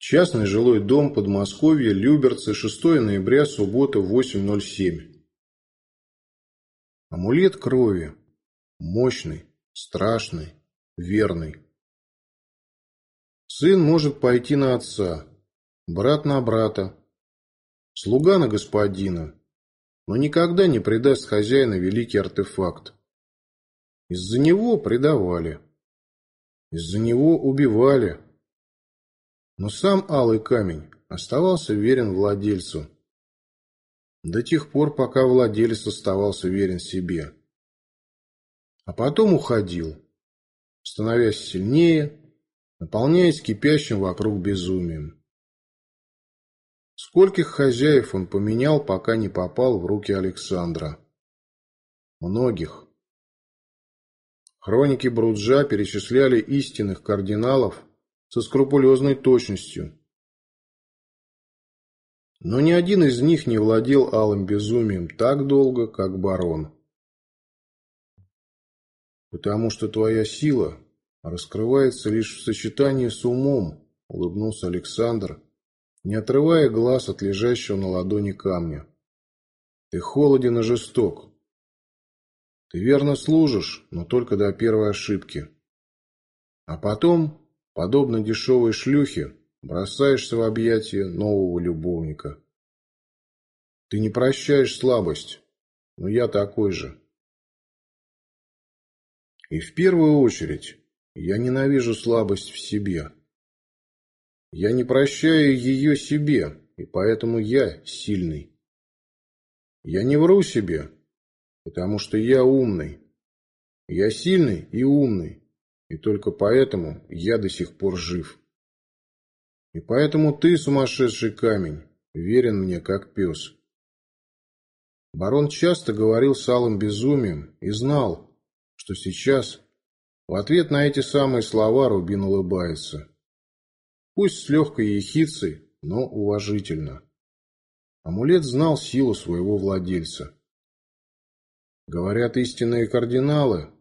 Частный жилой дом, Подмосковье, Люберцы, 6 ноября, суббота, 8.07. Амулет крови. Мощный, страшный, верный. Сын может пойти на отца, брат на брата, слуга на господина, но никогда не предаст хозяина великий артефакт. Из-за него предавали, из-за него убивали, но сам алый камень оставался верен владельцу. До тех пор, пока владелец оставался верен себе. А потом уходил, становясь сильнее, наполняясь кипящим вокруг безумием. Скольких хозяев он поменял, пока не попал в руки Александра? Многих. Хроники Бруджа перечисляли истинных кардиналов, со скрупулезной точностью. Но ни один из них не владел алым безумием так долго, как барон. «Потому что твоя сила раскрывается лишь в сочетании с умом», — улыбнулся Александр, не отрывая глаз от лежащего на ладони камня. «Ты холоден и жесток. Ты верно служишь, но только до первой ошибки. А потом Подобно дешевой шлюхе, бросаешься в объятия нового любовника. Ты не прощаешь слабость, но я такой же. И в первую очередь я ненавижу слабость в себе. Я не прощаю ее себе, и поэтому я сильный. Я не вру себе, потому что я умный. Я сильный и умный, и только поэтому я до сих пор жив. И поэтому ты, сумасшедший камень, верен мне как пес. Барон часто говорил с алым безумием и знал, что сейчас в ответ на эти самые слова Рубин улыбается. Пусть с легкой ехицей, но уважительно. Амулет знал силу своего владельца. Говорят, истинные кардиналы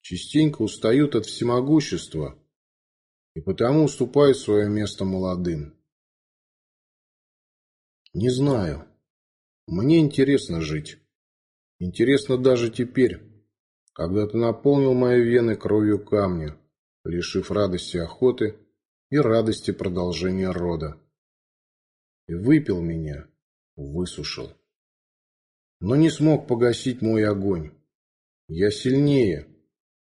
частенько устают от всемогущества и потому уступают свое место молодым. Не знаю. Мне интересно жить. Интересно даже теперь, когда ты наполнил мои вены кровью камня, лишив радости охоты и радости продолжения рода. И выпил меня, высушил. Но не смог погасить мой огонь. Я сильнее,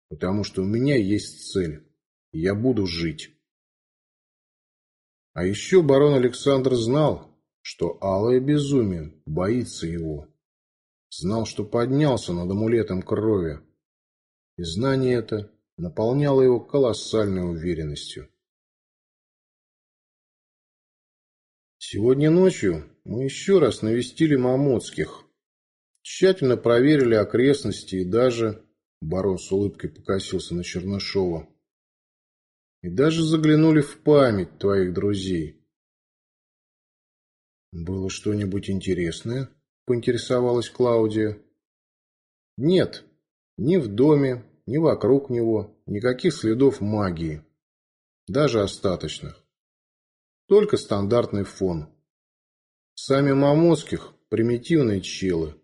потому что у меня есть цель. Я буду жить. А еще барон Александр знал, что алое безумие боится его. Знал, что поднялся над амулетом крови. И знание это наполняло его колоссальной уверенностью. Сегодня ночью мы еще раз навестили Мамоцких, тщательно проверили окрестности и даже Барон с улыбкой покосился на Чернышова. И даже заглянули в память твоих друзей. Было что-нибудь интересное? Поинтересовалась Клаудия. Нет, ни в доме, ни вокруг него, никаких следов магии. Даже остаточных. Только стандартный фон. Сами Мамоцких – примитивные челы.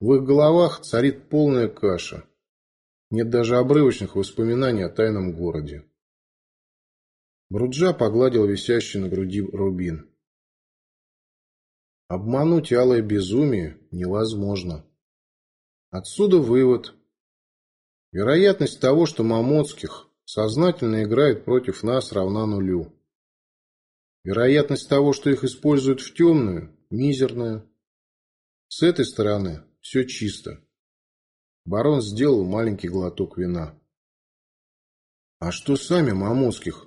В их головах царит полная каша. Нет даже обрывочных воспоминаний о тайном городе. Бруджа погладил висящий на груди рубин. Обмануть алое безумие невозможно. Отсюда вывод. Вероятность того, что Мамоцких сознательно играет против нас, равна нулю. Вероятность того, что их используют в темную, мизерная. С этой стороны все чисто. Барон сделал маленький глоток вина. «А что сами Мамоских?»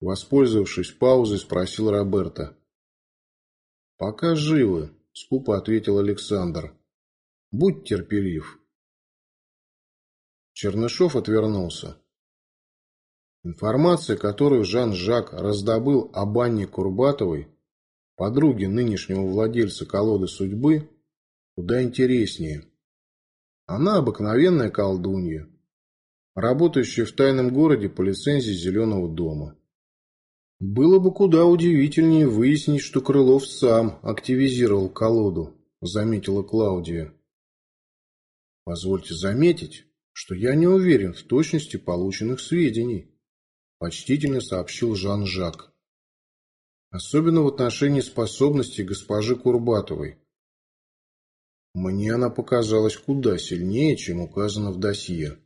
Воспользовавшись паузой, спросил Роберта. «Пока живы», — скупо ответил Александр. «Будь терпелив». Чернышов отвернулся. Информация, которую Жан-Жак раздобыл об Анне Курбатовой, подруге нынешнего владельца колоды судьбы, куда интереснее. Она обыкновенная колдунья, работающая в тайном городе по лицензии Зеленого дома. Было бы куда удивительнее выяснить, что Крылов сам активизировал колоду, заметила Клаудия. Позвольте заметить, что я не уверен в точности полученных сведений, почтительно сообщил Жан-Жак. Особенно в отношении способностей госпожи Курбатовой. Мне она показалась куда сильнее, чем указано в досье.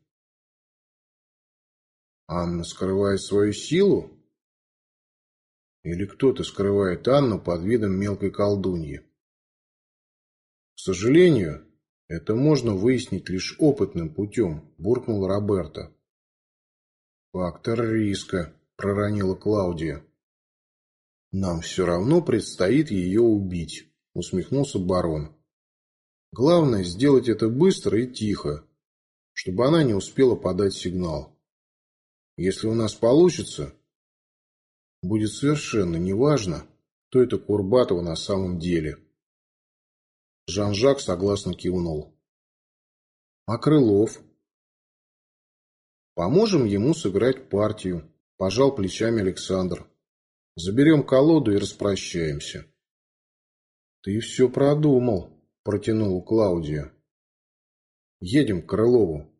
Анна скрывает свою силу? Или кто-то скрывает Анну под видом мелкой колдуньи? К сожалению, это можно выяснить лишь опытным путем, буркнул Роберто. Фактор риска, проронила Клаудия. Нам все равно предстоит ее убить, усмехнулся барон. Главное сделать это быстро и тихо, чтобы она не успела подать сигнал. Если у нас получится, будет совершенно неважно, кто это Курбатова на самом деле. Жан-Жак согласно кивнул. А Крылов? Поможем ему сыграть партию, пожал плечами Александр. Заберем колоду и распрощаемся. Ты все продумал, протянула Клаудия. Едем к Крылову.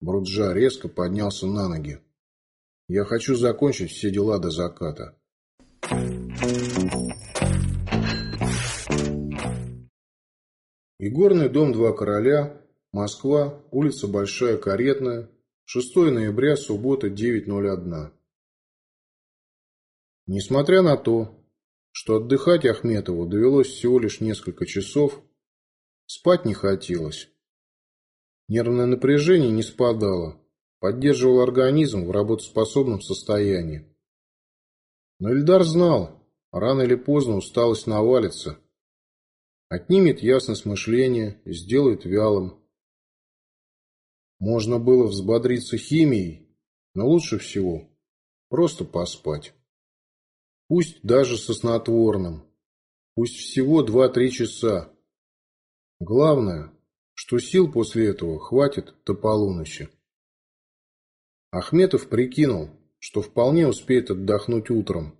Бруджа резко поднялся на ноги. Я хочу закончить все дела до заката. Игорный дом «Два короля», Москва, улица Большая Каретная, 6 ноября, суббота, 9.01. Несмотря на то, что отдыхать Ахметову довелось всего лишь несколько часов, спать не хотелось. Нервное напряжение не спадало, поддерживал организм в работоспособном состоянии. Но Эльдар знал, рано или поздно усталость навалится, отнимет ясность мышления и сделает вялым. Можно было взбодриться химией, но лучше всего просто поспать. Пусть даже со снотворным, пусть всего 2-3 часа. Главное, что сил после этого хватит до полуночи. Ахметов прикинул, что вполне успеет отдохнуть утром.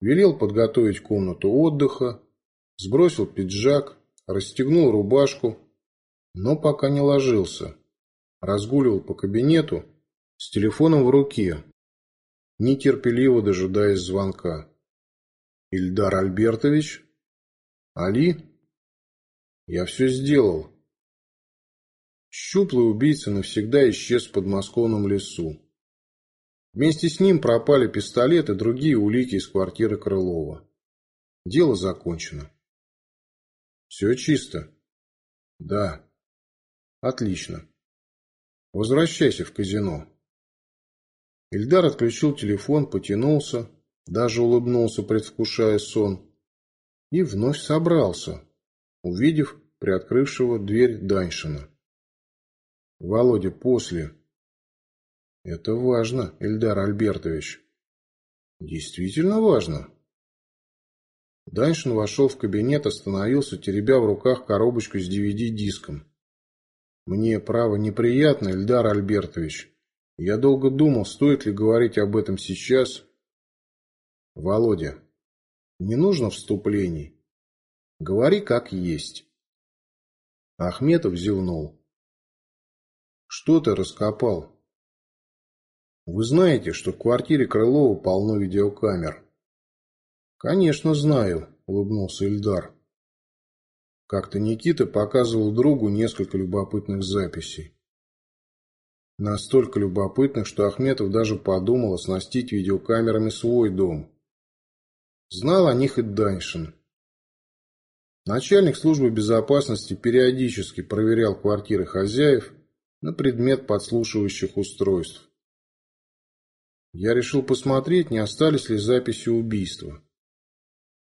Велел подготовить комнату отдыха, сбросил пиджак, расстегнул рубашку, но пока не ложился. Разгуливал по кабинету с телефоном в руке, нетерпеливо дожидаясь звонка. «Ильдар Альбертович? Али? Я все сделал. Щуплый убийца навсегда исчез в подмосковном лесу. Вместе с ним пропали пистолет и другие улики из квартиры Крылова. Дело закончено. Все чисто? Да. Отлично. Возвращайся в казино. Ильдар отключил телефон, потянулся, даже улыбнулся, предвкушая сон, и вновь собрался, увидев приоткрывшего дверь Даньшина. Володя, после. Это важно, Эльдар Альбертович. Действительно важно. Даньшин вошел в кабинет, остановился, теребя в руках коробочку с DVD-диском. Мне, право, неприятно, Эльдар Альбертович. Я долго думал, стоит ли говорить об этом сейчас. Володя, не нужно вступлений. Говори как есть. Ахметов зевнул. Что ты раскопал? Вы знаете, что в квартире Крылова полно видеокамер? Конечно, знаю, улыбнулся Ильдар. Как-то Никита показывал другу несколько любопытных записей. Настолько любопытных, что Ахметов даже подумал оснастить видеокамерами свой дом. Знал о них и Даньшин. Начальник службы безопасности периодически проверял квартиры хозяев на предмет подслушивающих устройств. Я решил посмотреть, не остались ли записи убийства.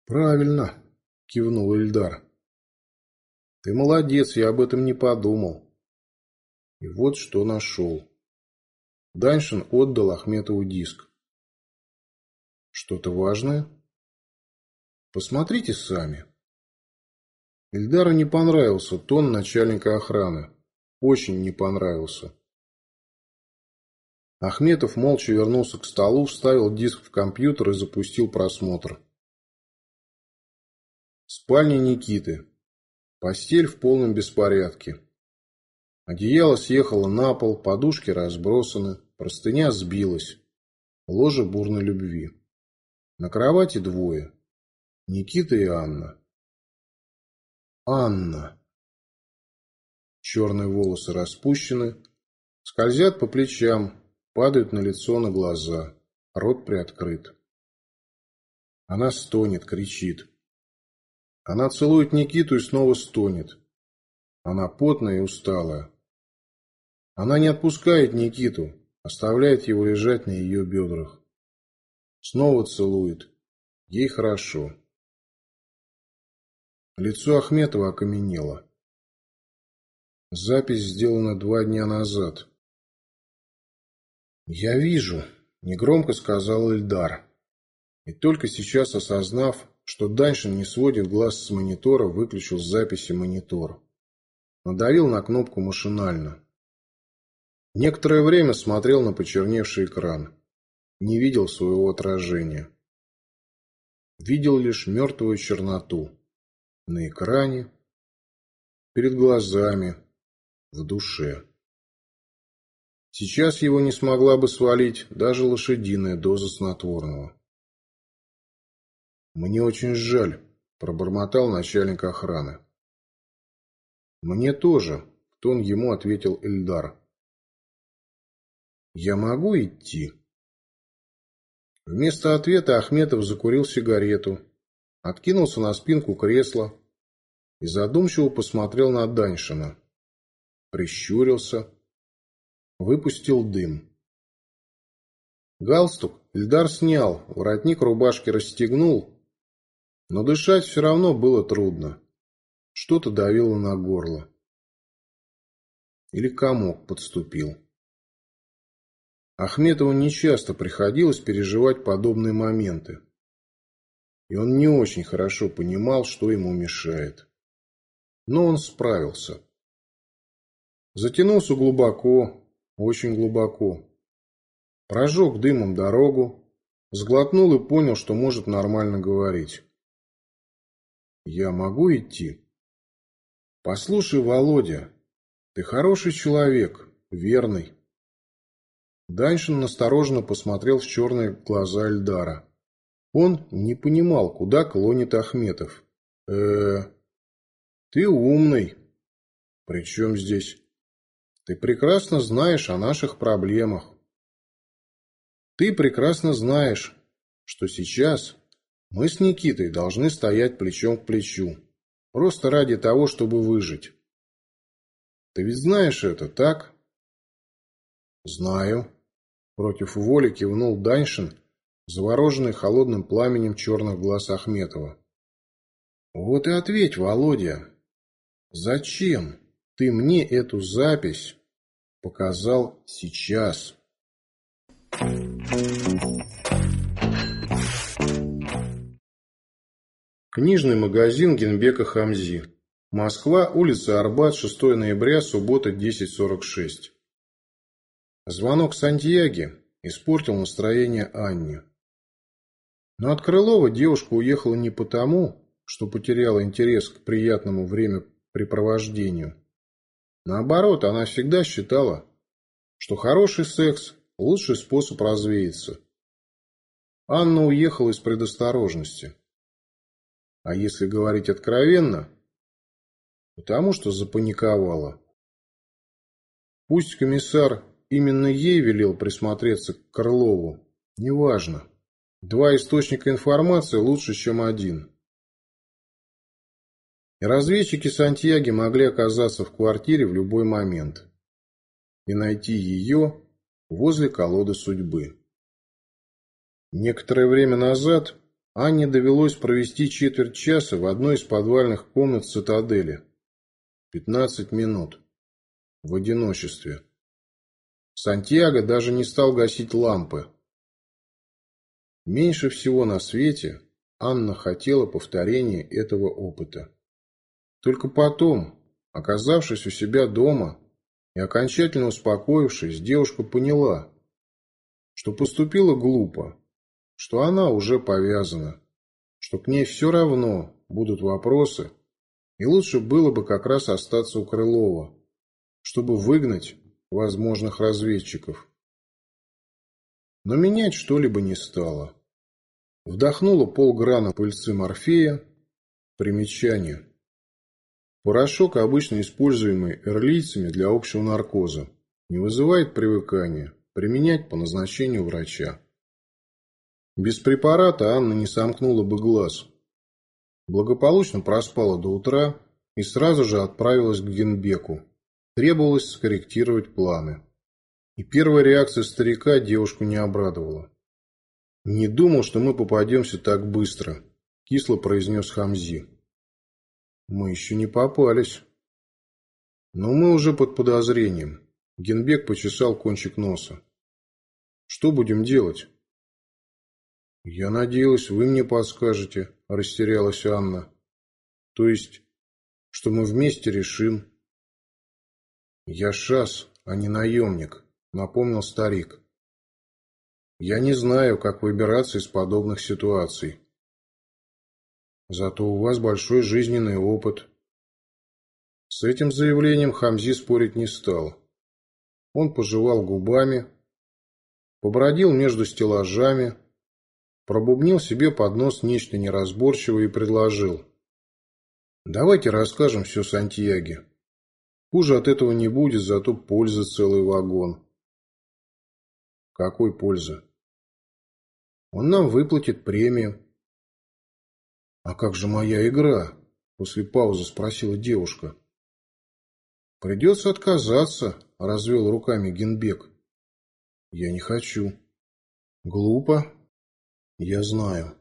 «Правильно», — кивнул Эльдар. «Ты молодец, я об этом не подумал». И вот что нашел. Даньшин отдал Ахметову диск. «Что-то важное?» «Посмотрите сами». Эльдару не понравился тон начальника охраны очень не понравился. Ахметов молча вернулся к столу, вставил диск в компьютер и запустил просмотр. Спальня Никиты. Постель в полном беспорядке. Одеяло съехало на пол, подушки разбросаны, простыня сбилась. Ложе бурной любви. На кровати двое. Никита и Анна. Анна. Черные волосы распущены, скользят по плечам, падают на лицо, на глаза. Рот приоткрыт. Она стонет, кричит. Она целует Никиту и снова стонет. Она потная и усталая. Она не отпускает Никиту, оставляет его лежать на ее бедрах. Снова целует. Ей хорошо. Лицо Ахметова окаменело. Запись сделана два дня назад. «Я вижу», — негромко сказал Эльдар. И только сейчас, осознав, что Даньшин не сводит глаз с монитора, выключил с записи монитор. Надавил на кнопку машинально. Некоторое время смотрел на почерневший экран. Не видел своего отражения. Видел лишь мертвую черноту. На экране, перед глазами, в душе. Сейчас его не смогла бы свалить даже лошадиная доза снотворного. «Мне очень жаль», – пробормотал начальник охраны. «Мне тоже», – в тон ему ответил Эльдар. «Я могу идти?» Вместо ответа Ахметов закурил сигарету, откинулся на спинку кресла и задумчиво посмотрел на Даньшина. Прищурился, выпустил дым. Галстук Эльдар снял, воротник рубашки расстегнул но дышать все равно было трудно. Что-то давило на горло. Или комок подступил. Ахметову нечасто приходилось переживать подобные моменты. И он не очень хорошо понимал, что ему мешает. Но он справился. Затянулся глубоко, очень глубоко. Прожег дымом дорогу, сглотнул и понял, что может нормально говорить. Я могу идти? Послушай, Володя, ты хороший человек, верный. Даньшин настороженно посмотрел в черные глаза Эльдара. Он не понимал, куда клонит Ахметов. э, ты умный. При чем здесь? Ты прекрасно знаешь о наших проблемах. Ты прекрасно знаешь, что сейчас мы с Никитой должны стоять плечом к плечу. Просто ради того, чтобы выжить. Ты ведь знаешь это, так? Знаю. Против воли кивнул Даньшин, завороженный холодным пламенем черных глаз Ахметова. Вот и ответь, Володя. Зачем ты мне эту запись показал сейчас? Книжный магазин Генбека Хамзи. Москва, улица Арбат, 6 ноября, суббота, 10.46. Звонок Сантьяги испортил настроение Анне. Но от Крылова девушка уехала не потому, что потеряла интерес к приятному времяпрепровождению. Наоборот, она всегда считала, что хороший секс – лучший способ развеяться. Анна уехала из предосторожности. А если говорить откровенно, потому что запаниковала. Пусть комиссар именно ей велел присмотреться к Крылову, неважно. Два источника информации лучше, чем один. Разведчики Сантьяги могли оказаться в квартире в любой момент и найти ее возле колоды судьбы. Некоторое время назад Анне довелось провести четверть часа в одной из подвальных комнат цитадели. Пятнадцать минут. В одиночестве. Сантьяго даже не стал гасить лампы. Меньше всего на свете Анна хотела повторения этого опыта. Только потом, оказавшись у себя дома и окончательно успокоившись, девушка поняла, что поступила глупо, что она уже повязана, что к ней все равно будут вопросы, и лучше было бы как раз остаться у Крылова, чтобы выгнать возможных разведчиков. Но менять что-либо не стало. Вдохнула полграна пыльцы морфея. Примечание. Порошок, обычно используемый эрлийцами для общего наркоза, не вызывает привыкания, применять по назначению врача. Без препарата Анна не сомкнула бы глаз. Благополучно проспала до утра и сразу же отправилась к Генбеку. Требовалось скорректировать планы. И первая реакция старика девушку не обрадовала. «Не думал, что мы попадемся так быстро», – кисло произнес Хамзи. «Мы еще не попались». «Но мы уже под подозрением». Генбек почесал кончик носа. «Что будем делать?» «Я надеялась, вы мне подскажете», – растерялась Анна. «То есть, что мы вместе решим?» «Я шас, а не наемник», напомнил старик. Я не знаю, как выбираться из подобных ситуаций. Зато у вас большой жизненный опыт. С этим заявлением Хамзи спорить не стал. Он пожевал губами, побродил между стеллажами, пробубнил себе под нос нечто неразборчивое и предложил. «Давайте расскажем все Сантьяге. Хуже от этого не будет, зато пользы целый вагон». Какой пользы? Он нам выплатит премию. А как же моя игра? После паузы спросила девушка. Придется отказаться, развел руками Генбек. Я не хочу. Глупо. Я знаю.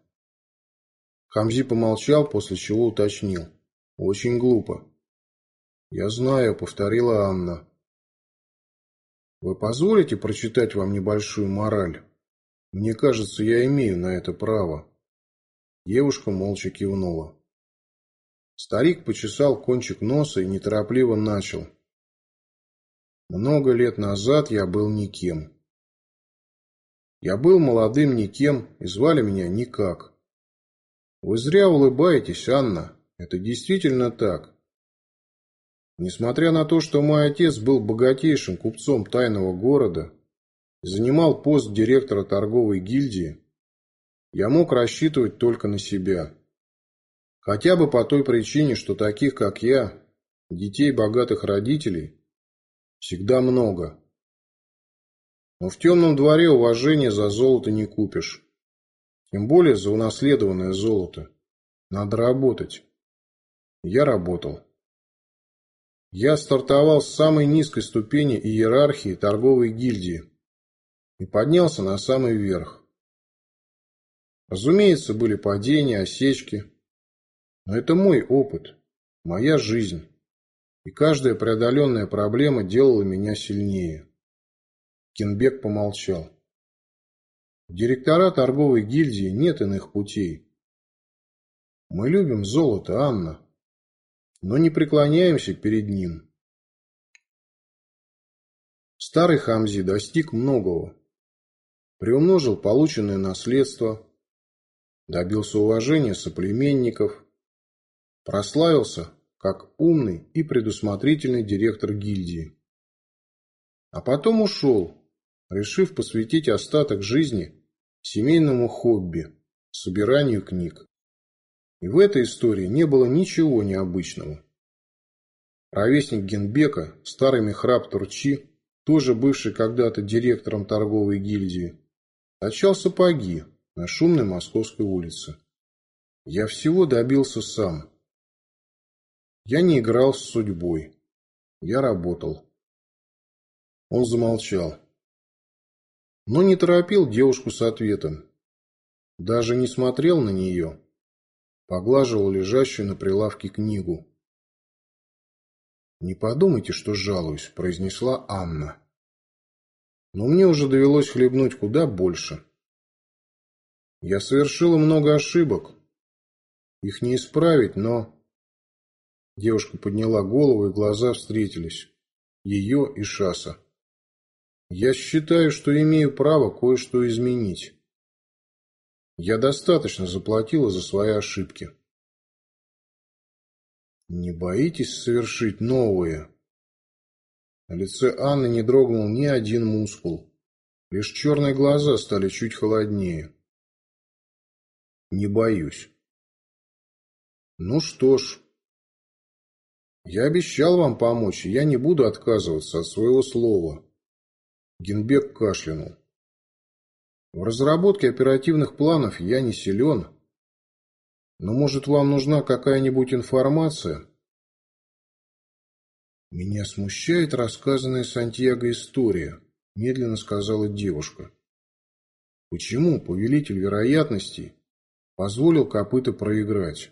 Хамзи помолчал, после чего уточнил. Очень глупо. Я знаю, повторила Анна. Вы позволите прочитать вам небольшую мораль? Мне кажется, я имею на это право. Девушка молча кивнула. Старик почесал кончик носа и неторопливо начал. Много лет назад я был никем. Я был молодым никем, и звали меня никак. Вы зря улыбаетесь, Анна. Это действительно так. Несмотря на то, что мой отец был богатейшим купцом тайного города, занимал пост директора торговой гильдии, я мог рассчитывать только на себя. Хотя бы по той причине, что таких, как я, детей богатых родителей, всегда много. Но в темном дворе уважения за золото не купишь. Тем более за унаследованное золото. Надо работать. Я работал. Я стартовал с самой низкой ступени иерархии торговой гильдии и поднялся на самый верх. Разумеется, были падения, осечки, но это мой опыт, моя жизнь, и каждая преодоленная проблема делала меня сильнее. Кенбек помолчал. директора торговой гильдии нет иных путей. Мы любим золото, Анна но не преклоняемся перед ним. Старый Хамзи достиг многого. Приумножил полученное наследство, добился уважения соплеменников, прославился как умный и предусмотрительный директор гильдии. А потом ушел, решив посвятить остаток жизни семейному хобби – собиранию книг. И в этой истории не было ничего необычного. Ровесник Генбека, старый Мехраб Турчи, тоже бывший когда-то директором торговой гильдии, точал сапоги на шумной московской улице. Я всего добился сам. Я не играл с судьбой. Я работал. Он замолчал. Но не торопил девушку с ответом. Даже не смотрел на нее поглаживал лежащую на прилавке книгу. «Не подумайте, что жалуюсь», – произнесла Анна. «Но мне уже довелось хлебнуть куда больше. Я совершила много ошибок. Их не исправить, но...» Девушка подняла голову, и глаза встретились. Ее и Шаса. Я считаю, что имею право кое-что изменить. Я достаточно заплатила за свои ошибки. Не боитесь совершить новые? На лице Анны не дрогнул ни один мускул. Лишь черные глаза стали чуть холоднее. Не боюсь. Ну что ж, я обещал вам помочь, и я не буду отказываться от своего слова. Генбек кашлянул. В разработке оперативных планов я не силен, но, может, вам нужна какая-нибудь информация? Меня смущает рассказанная Сантьяго история, медленно сказала девушка. Почему повелитель вероятностей позволил копыта проиграть?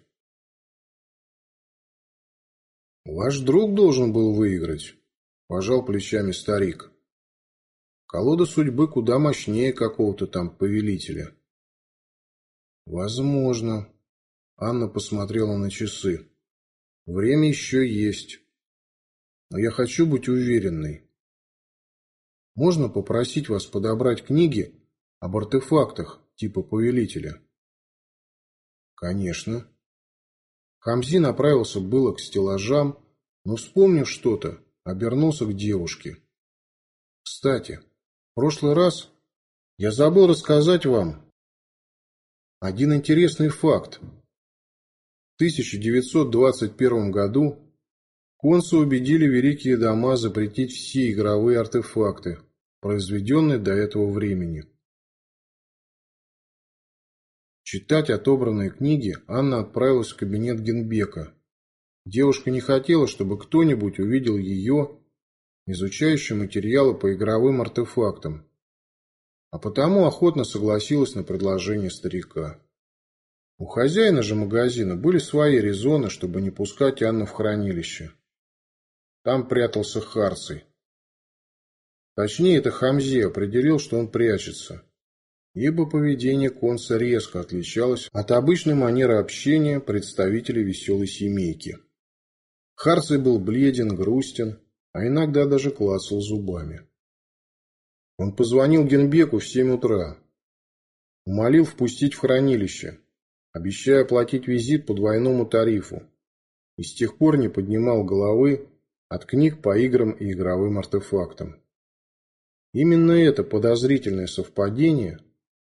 Ваш друг должен был выиграть, пожал плечами старик. Колода судьбы куда мощнее какого-то там повелителя. Возможно. Анна посмотрела на часы. Время еще есть. Но я хочу быть уверенной. Можно попросить вас подобрать книги об артефактах типа повелителя? Конечно. Хамзи направился было к стеллажам, но, вспомнив что-то, обернулся к девушке. Кстати, в прошлый раз я забыл рассказать вам один интересный факт. В 1921 году консы убедили великие дома запретить все игровые артефакты, произведенные до этого времени. Читать отобранные книги Анна отправилась в кабинет Генбека. Девушка не хотела, чтобы кто-нибудь увидел ее, изучающую материалы по игровым артефактам, а потому охотно согласилась на предложение старика. У хозяина же магазина были свои резоны, чтобы не пускать Анну в хранилище. Там прятался Харций. Точнее, это Хамзи определил, что он прячется ибо поведение Конса резко отличалось от обычной манеры общения представителей веселой семейки. Харций был бледен, грустен, а иногда даже клацал зубами. Он позвонил Генбеку в семь утра, умолил впустить в хранилище, обещая оплатить визит по двойному тарифу, и с тех пор не поднимал головы от книг по играм и игровым артефактам. Именно это подозрительное совпадение –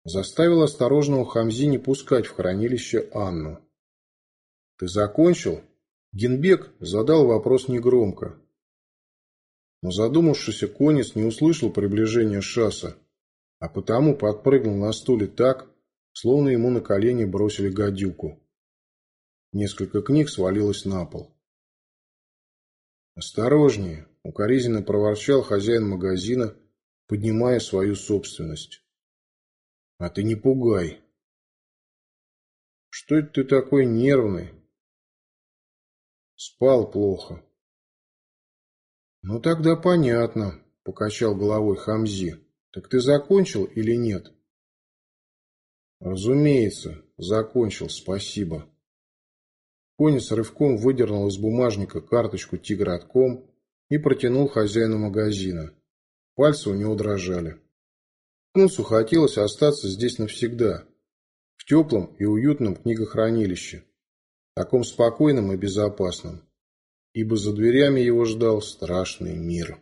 заставил осторожного Хамзи не пускать в хранилище Анну. «Ты закончил?» Генбек задал вопрос негромко. Но задумавшийся конец не услышал приближения шасса, а потому подпрыгнул на стуле так, словно ему на колени бросили гадюку. Несколько книг свалилось на пол. «Осторожнее!» — укоризненно проворчал хозяин магазина, поднимая свою собственность. А ты не пугай. Что это ты такой нервный? Спал плохо. Ну тогда понятно, покачал головой Хамзи. Так ты закончил или нет? Разумеется, закончил, спасибо. Конец рывком выдернул из бумажника карточку тигротком и протянул хозяину магазина. Пальцы у него дрожали. Кунсу хотелось остаться здесь навсегда, в теплом и уютном книгохранилище, таком спокойном и безопасном, ибо за дверями его ждал страшный мир.